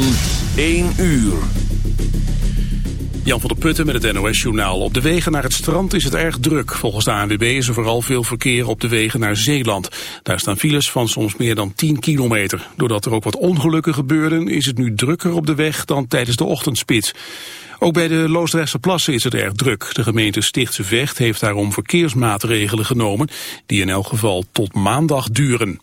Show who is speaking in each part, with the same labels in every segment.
Speaker 1: van 1 uur.
Speaker 2: Jan van der Putten met het NOS-journaal. Op de wegen naar het strand is het erg druk. Volgens de ANWB is er vooral veel verkeer op de wegen naar Zeeland. Daar staan files van soms meer dan 10 kilometer. Doordat er ook wat ongelukken gebeurden is het nu drukker op de weg dan tijdens de ochtendspits. Ook bij de Loosdrechtse plassen is het erg druk. De gemeente Stichtse Vecht heeft daarom verkeersmaatregelen genomen... die in elk geval tot maandag duren.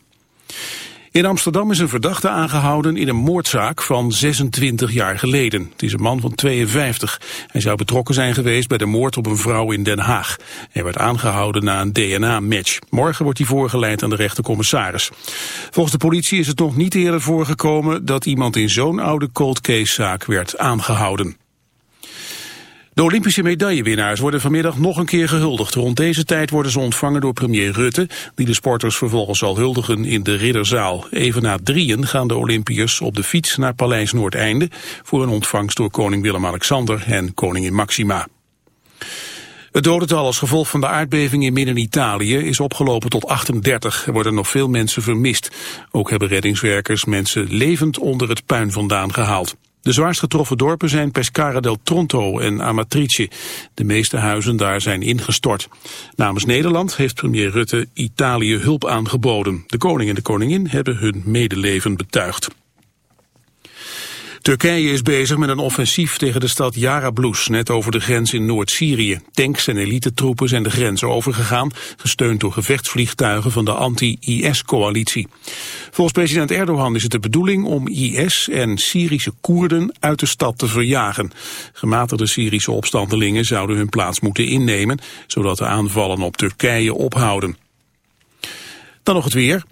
Speaker 2: In Amsterdam is een verdachte aangehouden in een moordzaak van 26 jaar geleden. Het is een man van 52. Hij zou betrokken zijn geweest bij de moord op een vrouw in Den Haag. Hij werd aangehouden na een DNA-match. Morgen wordt hij voorgeleid aan de rechtercommissaris. Volgens de politie is het nog niet eerder voorgekomen dat iemand in zo'n oude cold case zaak werd aangehouden. De Olympische medaillewinnaars worden vanmiddag nog een keer gehuldigd. Rond deze tijd worden ze ontvangen door premier Rutte, die de sporters vervolgens zal huldigen in de Ridderzaal. Even na drieën gaan de Olympiërs op de fiets naar Paleis Noordeinde voor een ontvangst door koning Willem-Alexander en koningin Maxima. Het dodental als gevolg van de aardbeving in Midden-Italië is opgelopen tot 38. Er worden nog veel mensen vermist. Ook hebben reddingswerkers mensen levend onder het puin vandaan gehaald. De zwaarst getroffen dorpen zijn Pescara del Tronto en Amatrice. De meeste huizen daar zijn ingestort. Namens Nederland heeft premier Rutte Italië hulp aangeboden. De koning en de koningin hebben hun medeleven betuigd. Turkije is bezig met een offensief tegen de stad Jarablus, net over de grens in Noord-Syrië. Tanks en elitetroepen zijn de grens overgegaan, gesteund door gevechtsvliegtuigen van de anti-IS-coalitie. Volgens president Erdogan is het de bedoeling om IS en Syrische Koerden uit de stad te verjagen. Gematigde Syrische opstandelingen zouden hun plaats moeten innemen, zodat de aanvallen op Turkije ophouden. Dan nog het weer.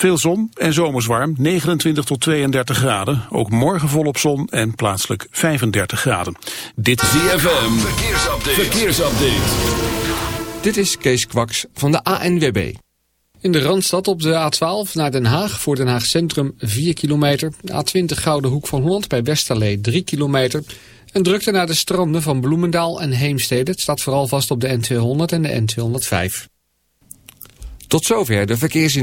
Speaker 2: Veel zon en zomerswarm, 29 tot 32 graden. Ook morgen volop zon en plaatselijk 35 graden.
Speaker 1: Dit is ZFM, verkeersupdate. verkeersupdate.
Speaker 3: Dit is Kees Kwaks van de ANWB. In de Randstad op de A12 naar Den Haag voor Den Haag Centrum 4 kilometer. A20 Gouden Hoek van Holland bij Westerlee 3 kilometer. En drukte naar de stranden van Bloemendaal en Heemstede. Het staat vooral vast op de N200 en de N205. Tot zover de verkeersin.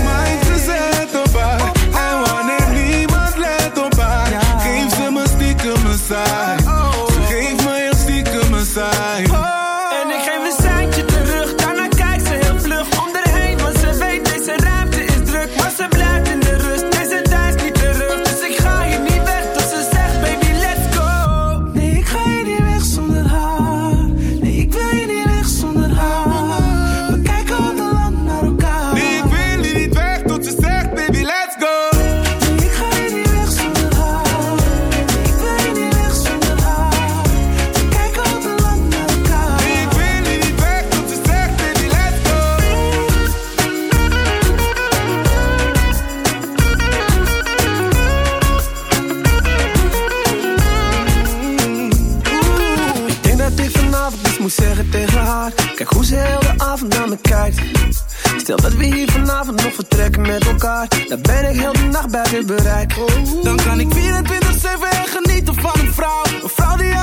Speaker 4: Stel dat we hier vanavond nog vertrekken met elkaar. Dan ben ik heel de nacht bij je bereik. Dan kan ik 24-7 genieten van een vrouw. Een vrouw die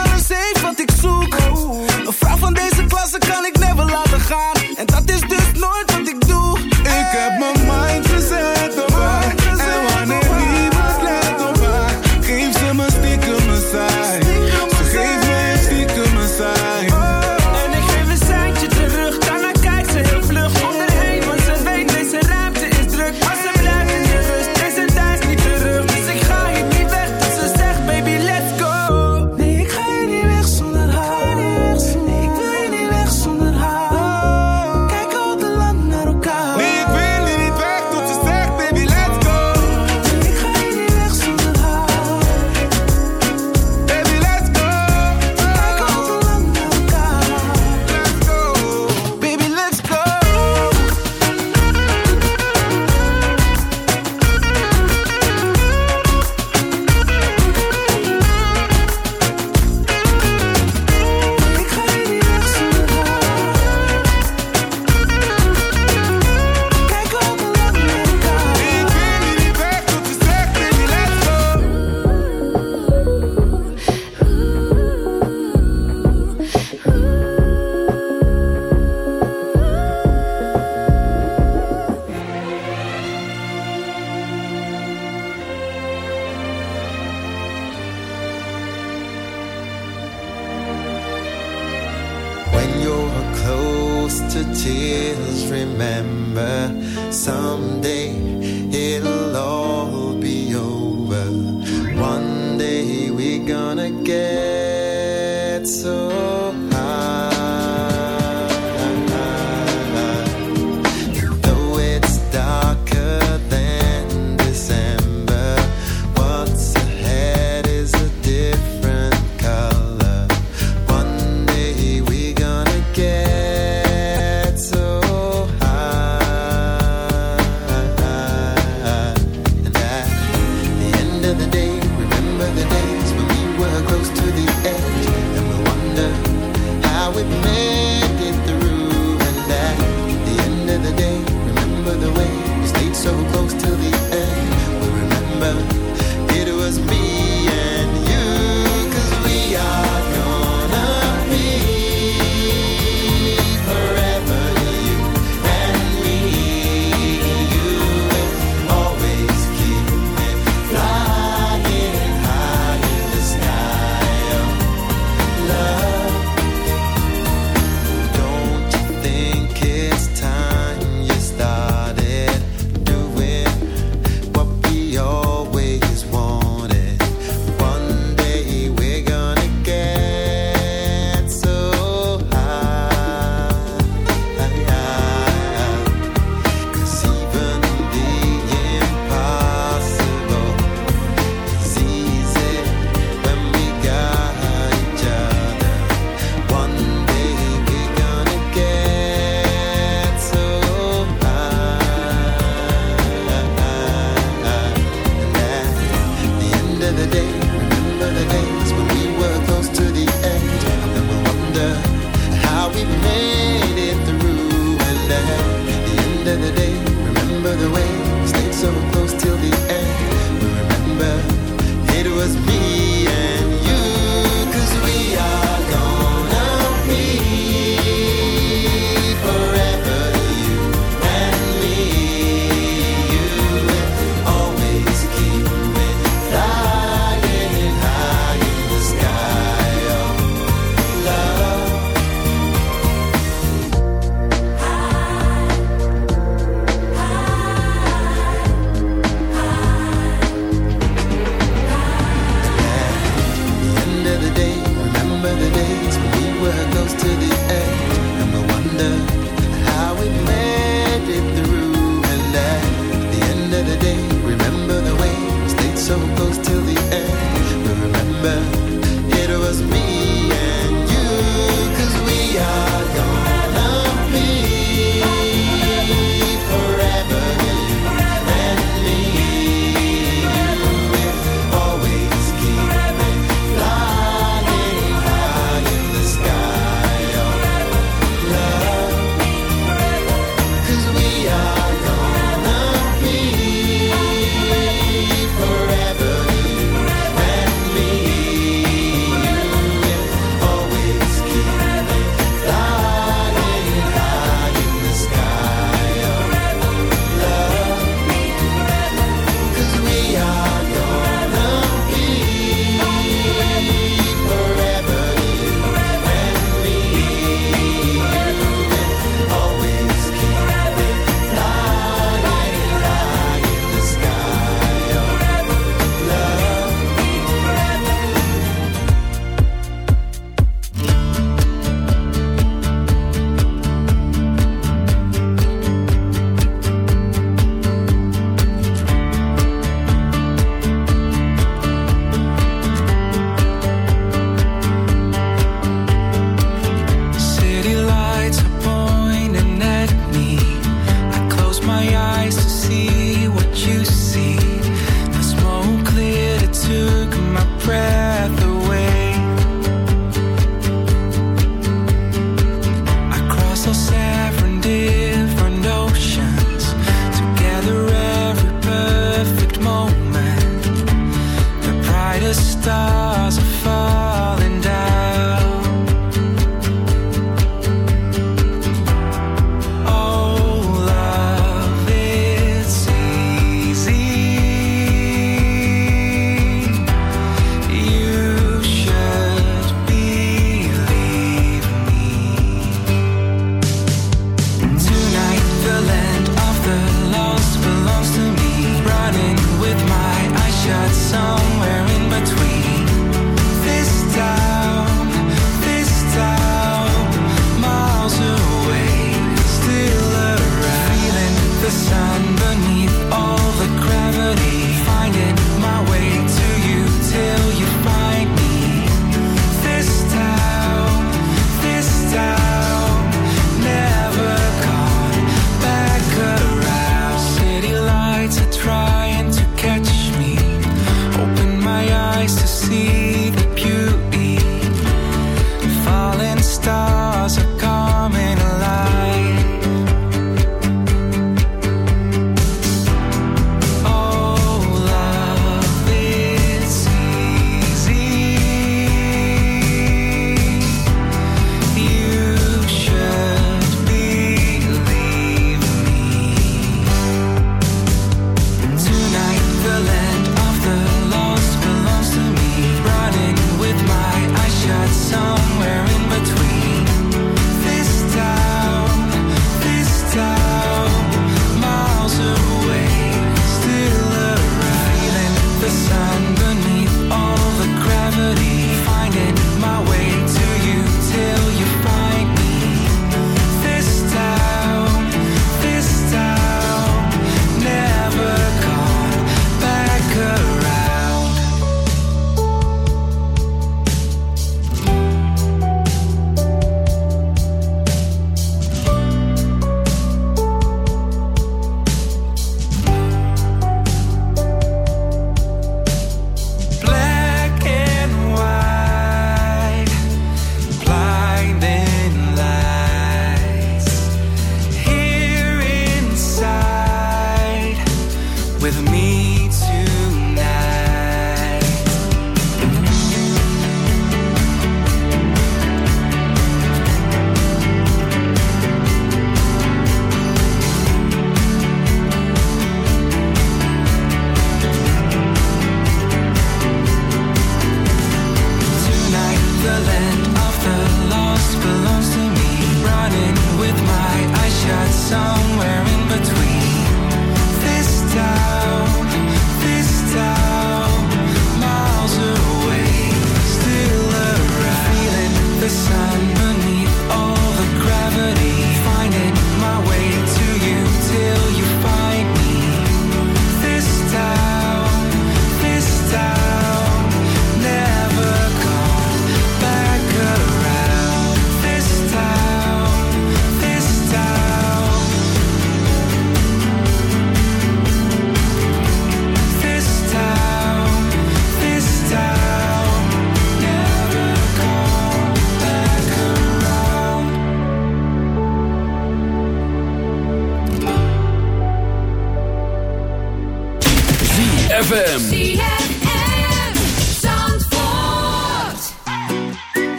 Speaker 5: close to tears. Remember someday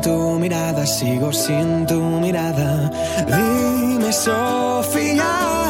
Speaker 6: tu mirada, sigo sin tu mirada. Dime, Sofía.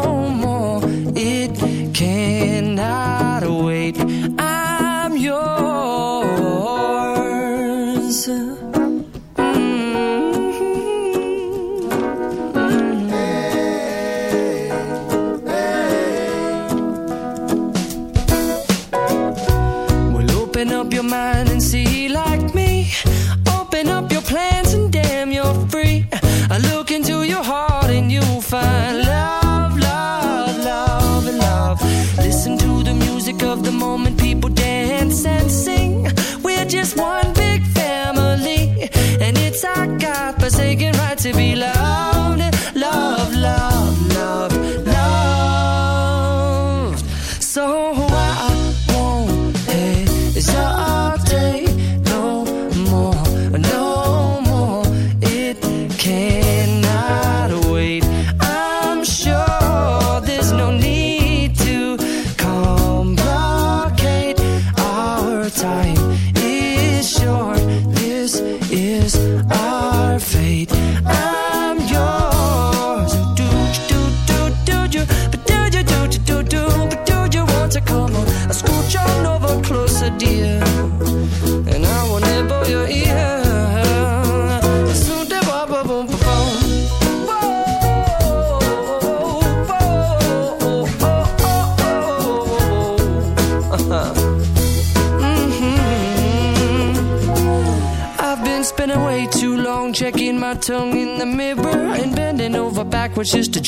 Speaker 6: your mind and see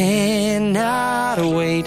Speaker 7: cannot wait.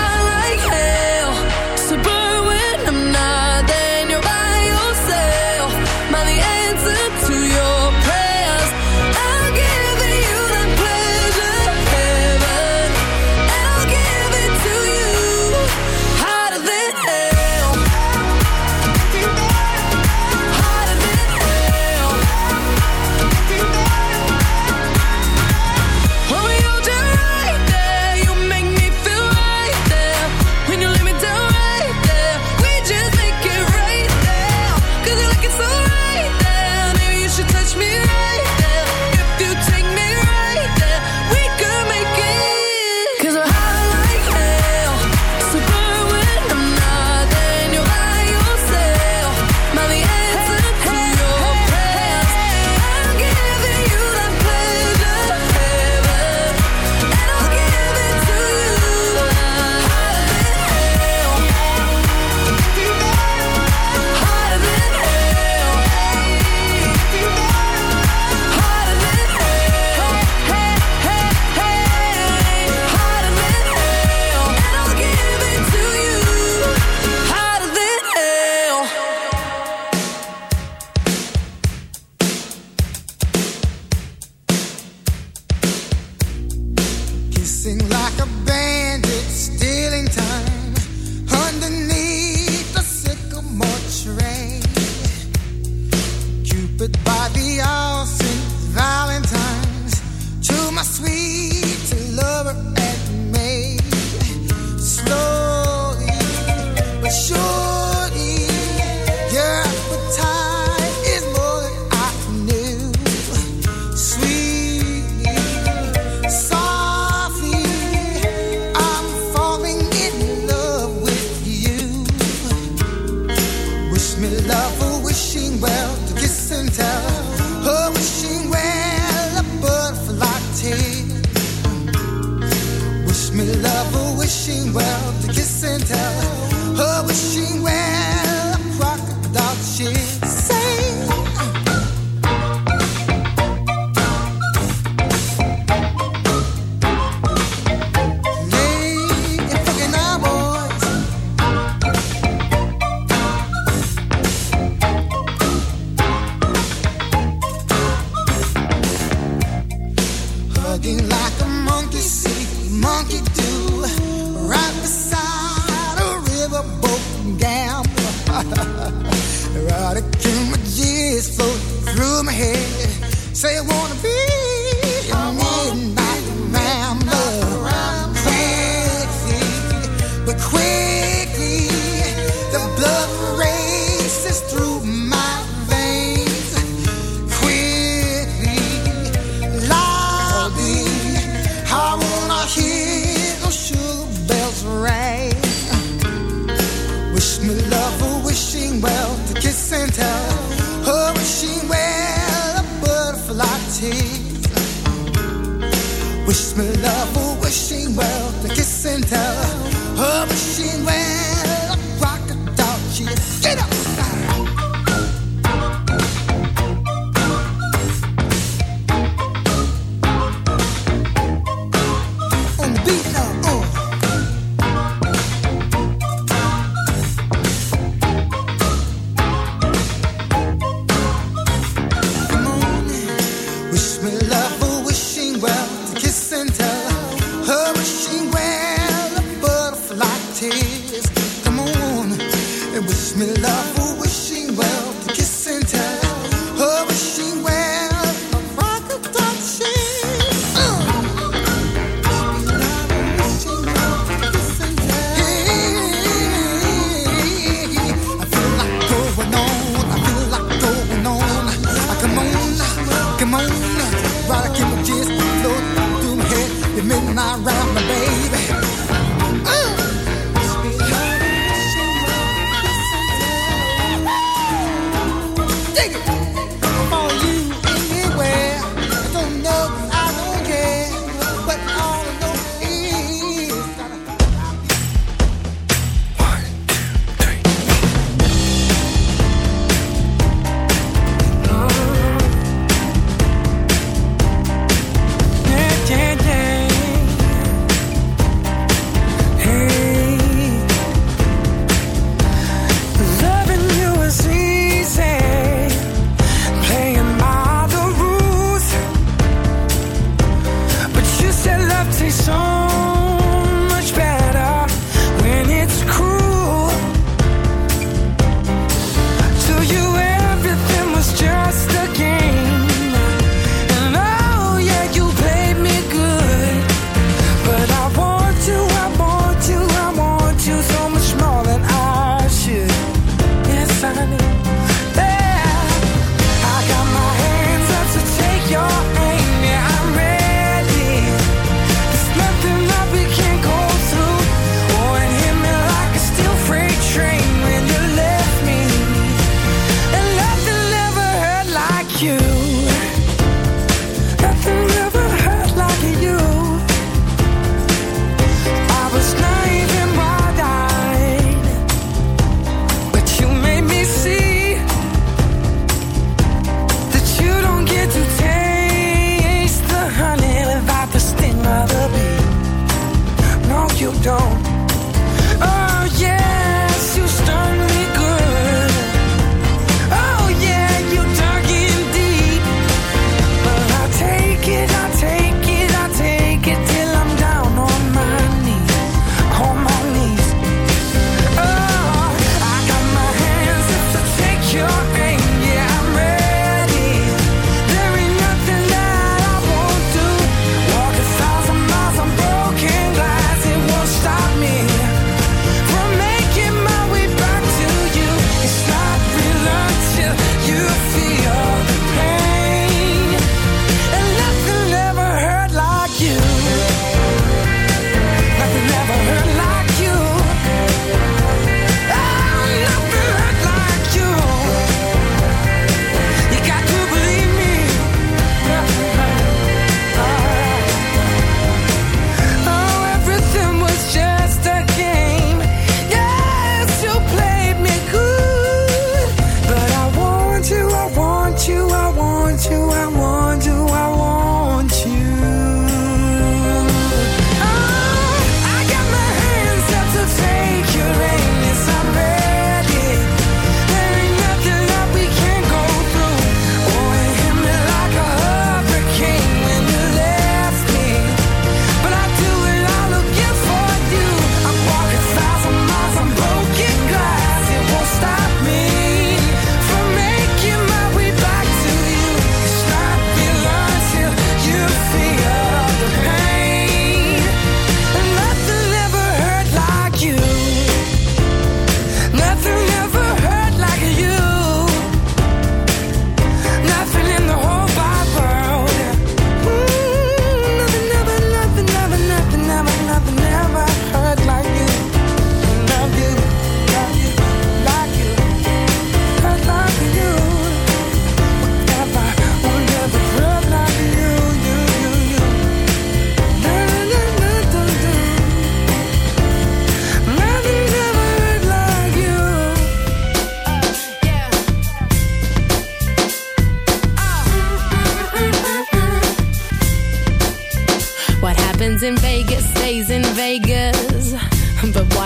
Speaker 8: Christmas love for wishing well, to kiss and tell. Oh,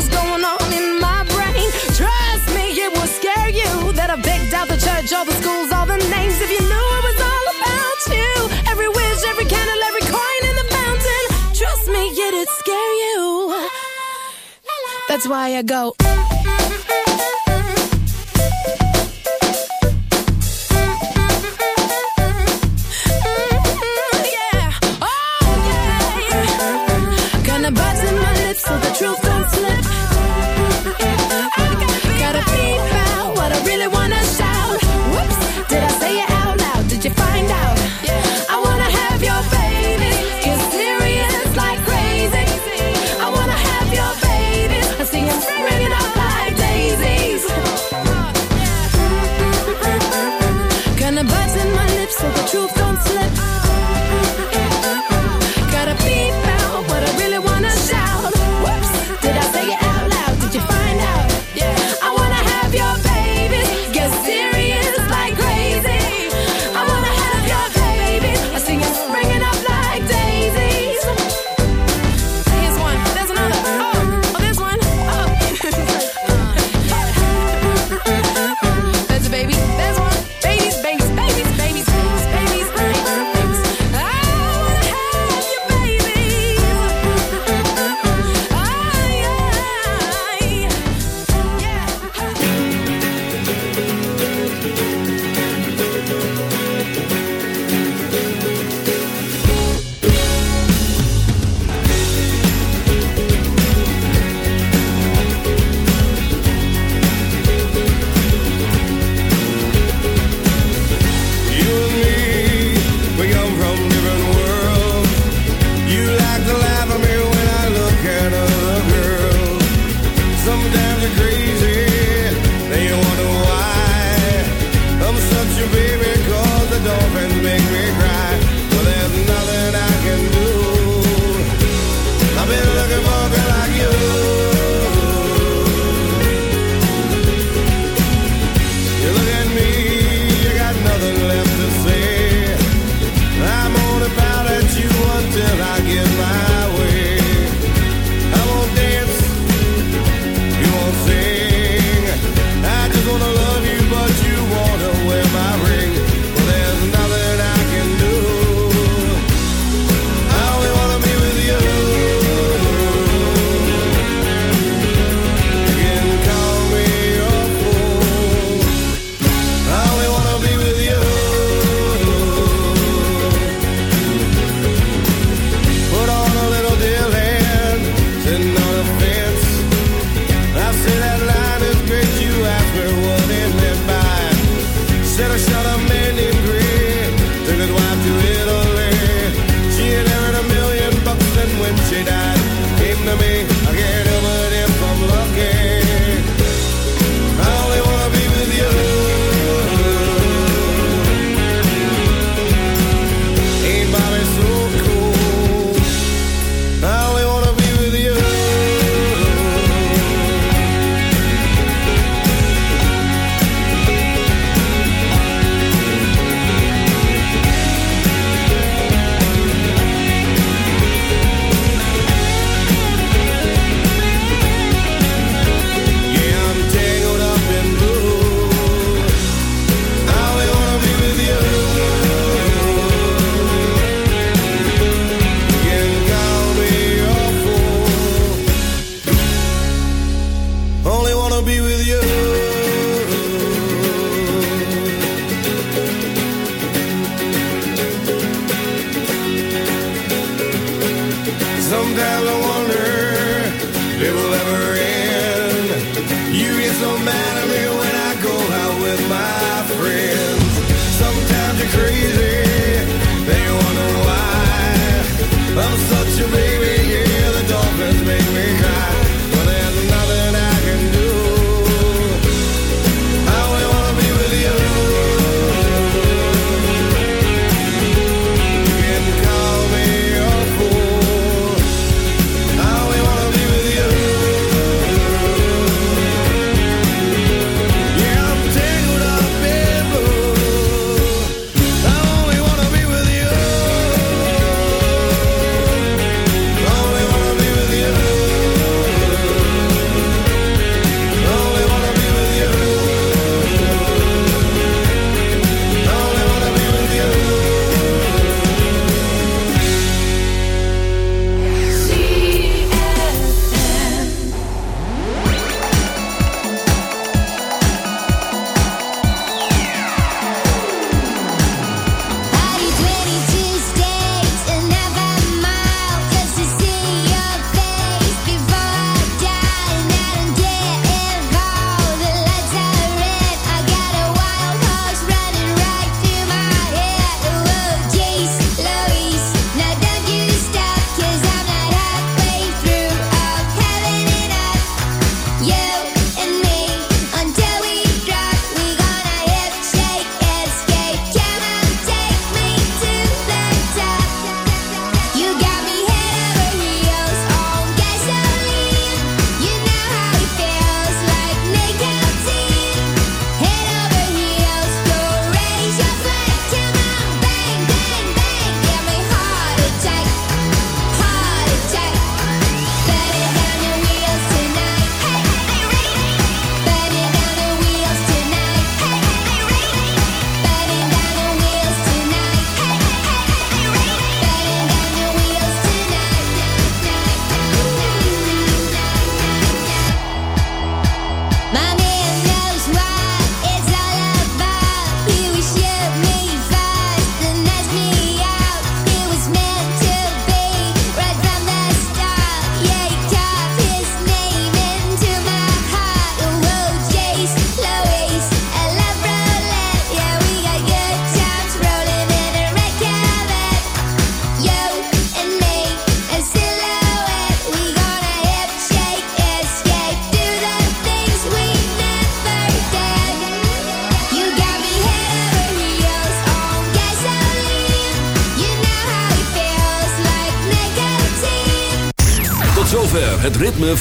Speaker 9: Was going on in my brain. Trust me, it would scare you that I picked out the church, all the schools, all the names. If you knew it was all about you, every wish, every candle, every coin in the fountain. Trust me, it'd scare you. That's why I go.